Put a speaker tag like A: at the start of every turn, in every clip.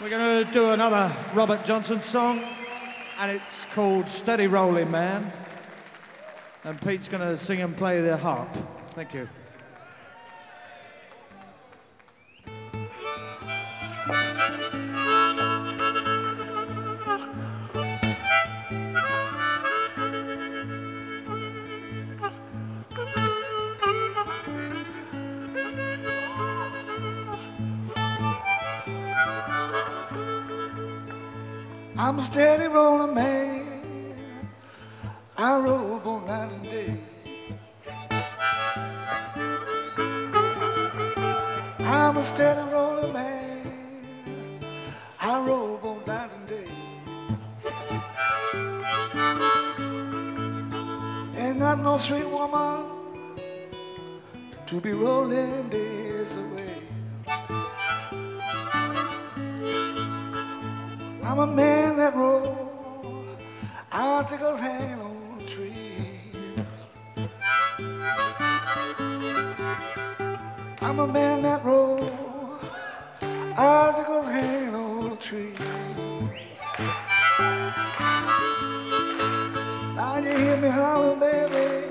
A: We're going to do another Robert Johnson song, and it's called Steady Rolling Man. And Pete's going to sing and play the harp. Thank you.
B: I'm a steady rolling man. I roll both night and day. I'm a steady rolling man. I roll both night and day. Ain't got no sweet woman to be rolling days away. I'm a man that rolls icicles hanging on trees. I'm a man that rolls icicles hanging on a tree. Now you hear me holler, baby,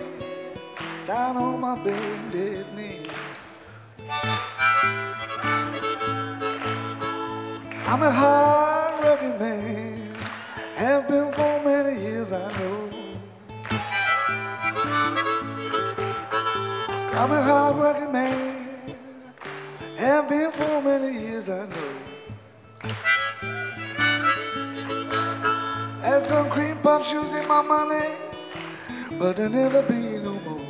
B: down on my baby's knee. I'm a hard working man, have been for many years, I know. I'm a hard working man, have been for many years, I know. Had some cream puff shoes in my money, but there never be no more.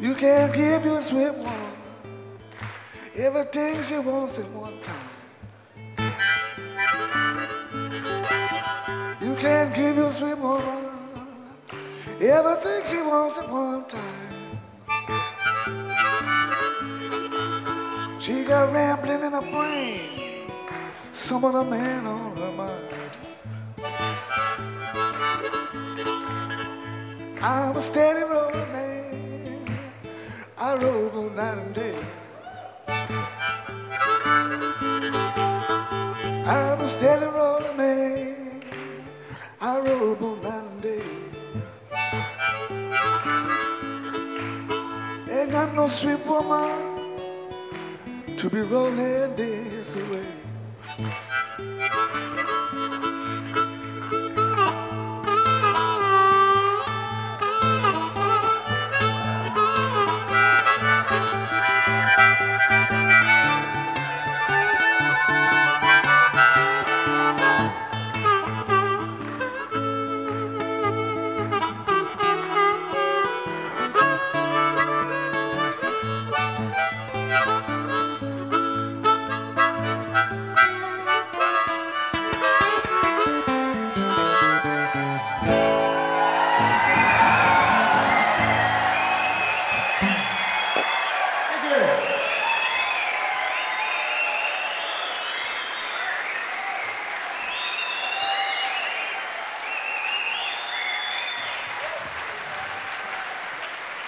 B: You can't give your sweet one everything she wants at one time. You can't give your sweet woman everything she wants at one time. She got rambling in her brain, some other man on her mind. I'm a steady rolling man. I roll all night and day. I'm a steady rolling man. I roll both night and day. Ain't got no sweet woman to be rolling this away.